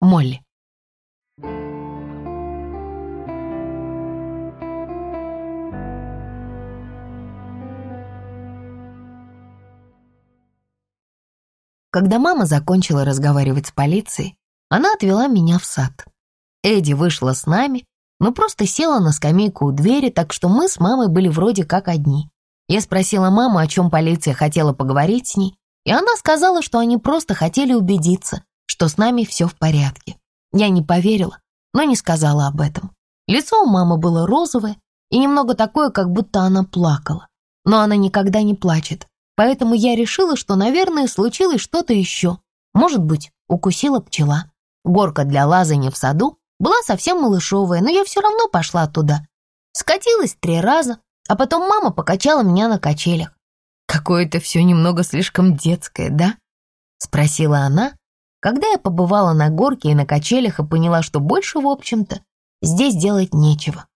Молли. Когда мама закончила разговаривать с полицией, она отвела меня в сад. Эдди вышла с нами, но просто села на скамейку у двери, так что мы с мамой были вроде как одни. Я спросила маму, о чем полиция хотела поговорить с ней, и она сказала, что они просто хотели убедиться, что с нами все в порядке. Я не поверила, но не сказала об этом. Лицо у мамы было розовое и немного такое, как будто она плакала. Но она никогда не плачет, поэтому я решила, что, наверное, случилось что-то еще. Может быть, укусила пчела. Горка для лазания в саду была совсем малышовая, но я все равно пошла туда. Скатилась три раза, а потом мама покачала меня на качелях. «Какое-то все немного слишком детское, да?» — спросила она, когда я побывала на горке и на качелях и поняла, что больше, в общем-то, здесь делать нечего.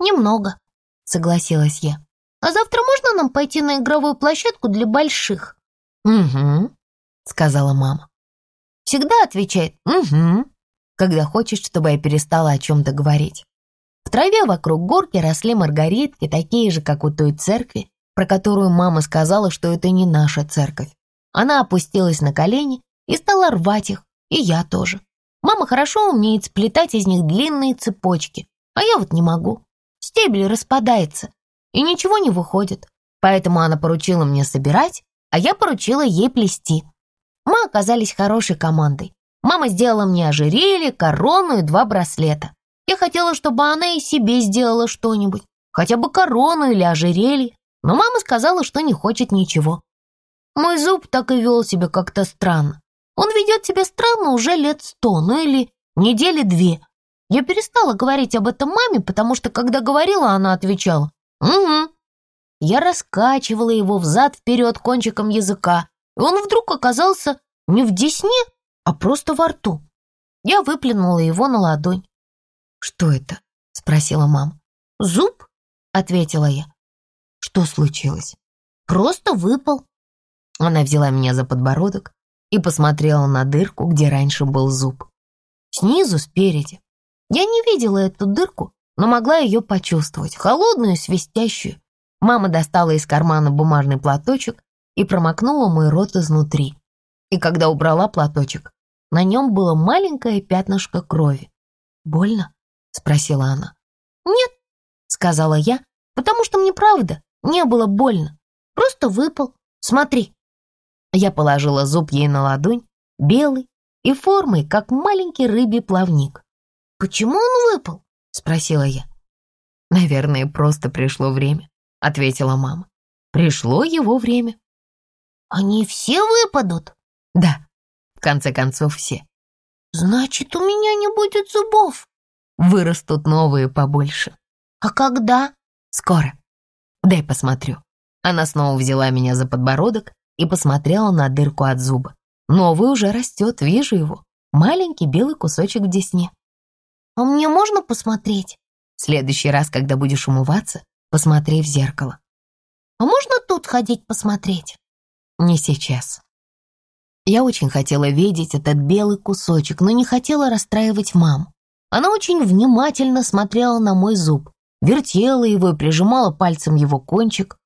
«Немного», — согласилась я. «А завтра можно нам пойти на игровую площадку для больших?» «Угу», — сказала мама. Всегда отвечает «угу», когда хочет, чтобы я перестала о чем-то говорить. В траве вокруг горки росли маргаритки, такие же, как у той церкви, про которую мама сказала, что это не наша церковь. Она опустилась на колени и стала рвать их, и я тоже. Мама хорошо умеет сплетать из них длинные цепочки, а я вот не могу. Стебель распадается, и ничего не выходит. Поэтому она поручила мне собирать, а я поручила ей плести. Мы оказались хорошей командой. Мама сделала мне ожерелье, корону и два браслета. Я хотела, чтобы она и себе сделала что-нибудь, хотя бы корону или ожерелье, но мама сказала, что не хочет ничего. Мой зуб так и вел себя как-то странно. Он ведет себя странно уже лет сто, ну или недели две. Я перестала говорить об этом маме, потому что, когда говорила, она отвечала «Угу». Я раскачивала его взад-вперед кончиком языка, и он вдруг оказался не в десне, а просто во рту. Я выплюнула его на ладонь. «Что это?» — спросила мама. «Зуб?» — ответила я. «Что случилось?» «Просто выпал». Она взяла меня за подбородок и посмотрела на дырку, где раньше был зуб. Снизу, спереди. Я не видела эту дырку, но могла ее почувствовать, холодную, свистящую. Мама достала из кармана бумажный платочек и промокнула мой рот изнутри. И когда убрала платочек, на нем было маленькое пятнышко крови. «Больно?» — спросила она. «Нет», — сказала я, «потому что мне правда не было больно. Просто выпал. Смотри». Я положила зуб ей на ладонь, белый и формой, как маленький рыбий плавник. «Почему он выпал?» — спросила я. «Наверное, просто пришло время», — ответила мама. «Пришло его время». «Они все выпадут?» «Да, в конце концов все». «Значит, у меня не будет зубов?» «Вырастут новые побольше». «А когда?» «Скоро. Дай посмотрю». Она снова взяла меня за подбородок и посмотрела на дырку от зуба. Новый уже растет, вижу его. Маленький белый кусочек в десне. «А мне можно посмотреть?» В следующий раз, когда будешь умываться, посмотри в зеркало. «А можно тут ходить посмотреть?» «Не сейчас». Я очень хотела видеть этот белый кусочек, но не хотела расстраивать маму. Она очень внимательно смотрела на мой зуб, вертела его и прижимала пальцем его кончик.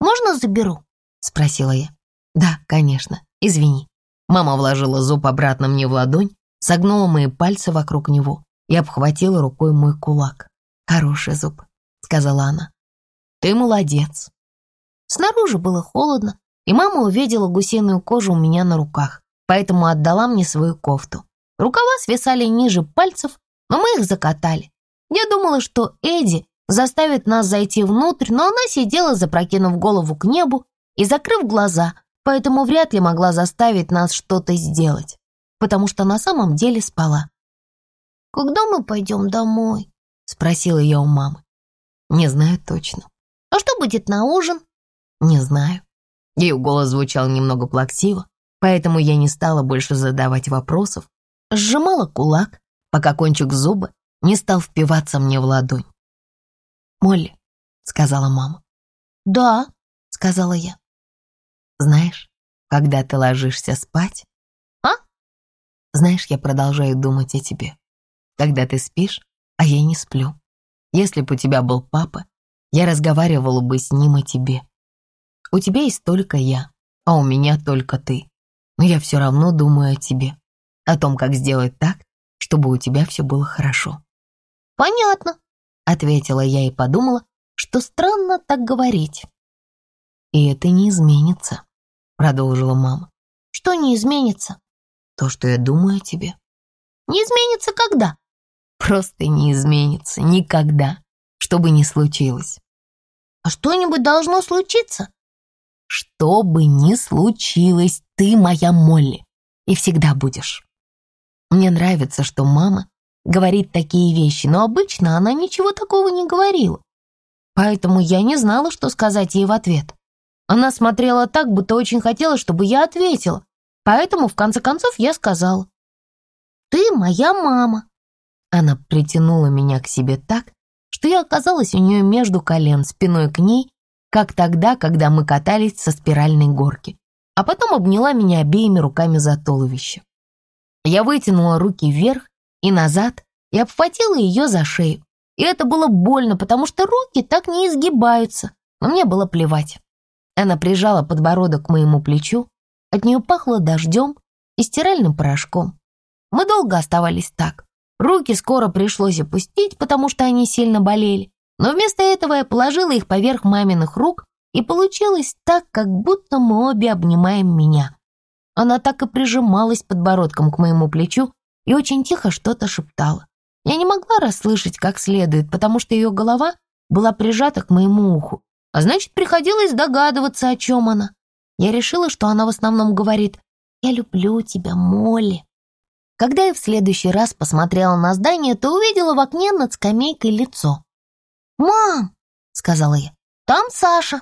«Можно заберу?» — спросила я. «Да, конечно, извини». Мама вложила зуб обратно мне в ладонь, согнула мои пальцы вокруг него и обхватила рукой мой кулак. «Хороший зуб», — сказала она. «Ты молодец». Снаружи было холодно, и мама увидела гусиную кожу у меня на руках, поэтому отдала мне свою кофту. Рукава свисали ниже пальцев, но мы их закатали. Я думала, что Эдди заставит нас зайти внутрь, но она сидела, запрокинув голову к небу и закрыв глаза, поэтому вряд ли могла заставить нас что-то сделать, потому что на самом деле спала. «Когда мы пойдем домой?» — спросила я у мамы. «Не знаю точно». «А что будет на ужин?» «Не знаю». Ее голос звучал немного плаксиво, поэтому я не стала больше задавать вопросов, сжимала кулак, пока кончик зуба не стал впиваться мне в ладонь. «Молли», — сказала мама. «Да», — сказала я. «Знаешь, когда ты ложишься спать...» «А?» Знаешь, я продолжаю думать о тебе. Когда ты спишь, а я не сплю. Если бы у тебя был папа, я разговаривала бы с ним о тебе. У тебя есть только я, а у меня только ты. Но я все равно думаю о тебе, о том, как сделать так, чтобы у тебя все было хорошо. «Понятно», — ответила я и подумала, что странно так говорить. «И это не изменится», — продолжила мама. «Что не изменится?» «То, что я думаю о тебе». «Не изменится когда?» «Просто не изменится никогда, что бы ни случилось». «А что-нибудь должно случиться?» «Что бы ни случилось, ты моя Молли, и всегда будешь». Мне нравится, что мама говорит такие вещи, но обычно она ничего такого не говорила. Поэтому я не знала, что сказать ей в ответ. Она смотрела так, будто очень хотела, чтобы я ответила. Поэтому, в конце концов, я сказала. «Ты моя мама». Она притянула меня к себе так, что я оказалась у нее между колен, спиной к ней, как тогда, когда мы катались со спиральной горки, а потом обняла меня обеими руками за туловище. Я вытянула руки вверх и назад и обхватила ее за шею. И это было больно, потому что руки так не изгибаются, но мне было плевать. Она прижала подбородок к моему плечу, от нее пахло дождем и стиральным порошком. Мы долго оставались так. Руки скоро пришлось опустить, потому что они сильно болели, но вместо этого я положила их поверх маминых рук, и получилось так, как будто мы обе обнимаем меня. Она так и прижималась подбородком к моему плечу и очень тихо что-то шептала. Я не могла расслышать как следует, потому что ее голова была прижата к моему уху, а значит, приходилось догадываться, о чем она. Я решила, что она в основном говорит «Я люблю тебя, Молли». Когда я в следующий раз посмотрела на здание, то увидела в окне над скамейкой лицо. «Мам!» — сказала я. «Там Саша!»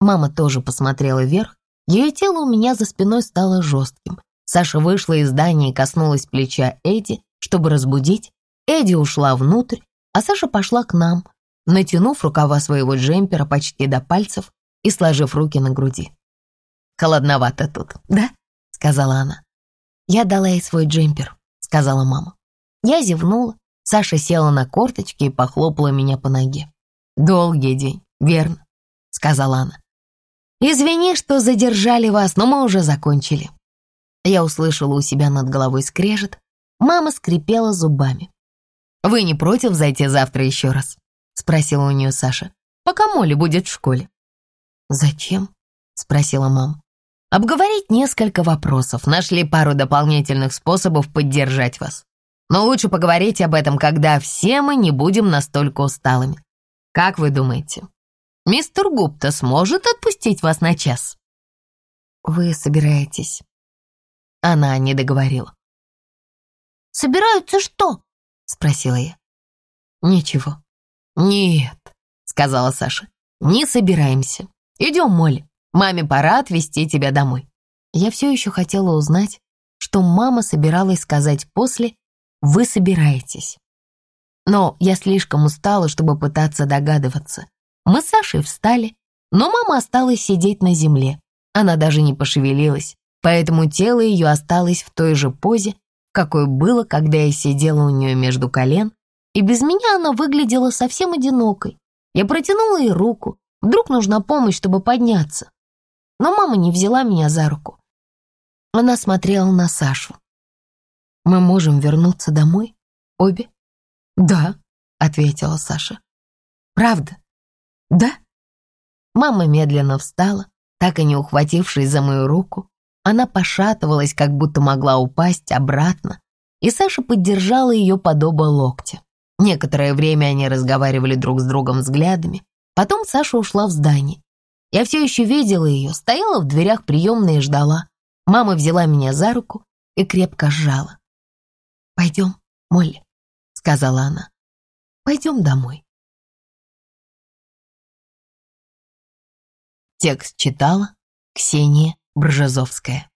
Мама тоже посмотрела вверх ее тело у меня за спиной стало жестким. Саша вышла из здания и коснулась плеча Эдди, чтобы разбудить. Эдди ушла внутрь, а Саша пошла к нам, натянув рукава своего джемпера почти до пальцев и сложив руки на груди. «Холодновато тут, да?» — сказала она. «Я дала ей свой джемпер», — сказала мама. Я зевнула, Саша села на корточки и похлопала меня по ноге. «Долгий день, верно?» — сказала она. «Извини, что задержали вас, но мы уже закончили». Я услышала у себя над головой скрежет. Мама скрипела зубами. «Вы не против зайти завтра еще раз?» — спросила у нее Саша. «Пока Молли будет в школе». «Зачем?» — спросила мама. «Обговорить несколько вопросов. Нашли пару дополнительных способов поддержать вас. Но лучше поговорить об этом, когда все мы не будем настолько усталыми. Как вы думаете, Мистер Гупта сможет отпустить вас на час?» «Вы собираетесь?» Она не договорила. «Собираются что?» — спросила я. «Ничего». «Нет», — сказала Саша. «Не собираемся. Идем, Молли. Маме пора отвезти тебя домой». Я все еще хотела узнать, что мама собиралась сказать после «Вы собираетесь». Но я слишком устала, чтобы пытаться догадываться. Мы с Сашей встали, но мама осталась сидеть на земле. Она даже не пошевелилась, поэтому тело ее осталось в той же позе, какой было, когда я сидела у нее между колен, и без меня она выглядела совсем одинокой. Я протянула ей руку, вдруг нужна помощь, чтобы подняться. Но мама не взяла меня за руку. Она смотрела на Сашу. «Мы можем вернуться домой? Обе?» «Да», — ответила Саша. «Правда?» «Да?» Мама медленно встала, так и не ухватившись за мою руку. Она пошатывалась, как будто могла упасть обратно, и Саша поддержала ее под оба локтя. Некоторое время они разговаривали друг с другом взглядами. Потом Саша ушла в здание. Я все еще видела ее, стояла в дверях приемной и ждала. Мама взяла меня за руку и крепко сжала. «Пойдем, Молли», — сказала она. «Пойдем домой». Текст читала Ксения Бржазовская.